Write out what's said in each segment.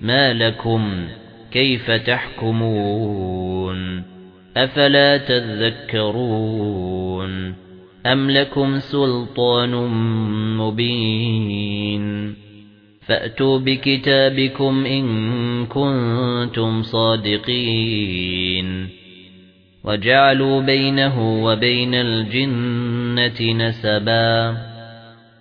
ما لكم كيف تحكمون أفلا تذكرون أم لكم سلطان مبين فأتوا بكتابكم إن كنتم صادقين وجعلوا بينه وبين الجنة نسبا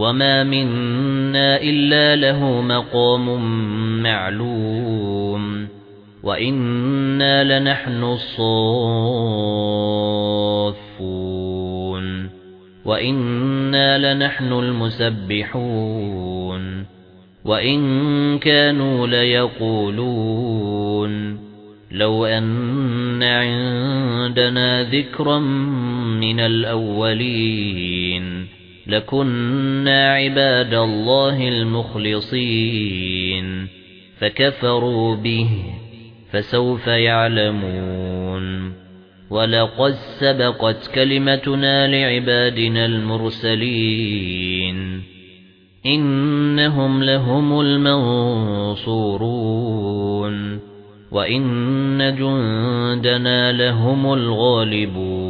وما منا إلا له مقام معلوم وَإِنَّا لَنَحْنُ الصَّافُّونَ وَإِنَّا لَنَحْنُ الْمُسَبِّحُونَ وَإِن كَانُوا لَيَقُولُونَ لَوْ أَنَّ عِندَنَا ذِكْرًا مِنَ الْأَوَّلِينَ لَكُنَّا عِبَادَ اللَّهِ الْمُخْلَصِينَ فَكَفَرُوا بِهِ فسوف يعلمون ولقد سبقت كلمتنا لعبادنا المرسلين إنهم لهم المنصورون وإن جندنا لهم الغالبون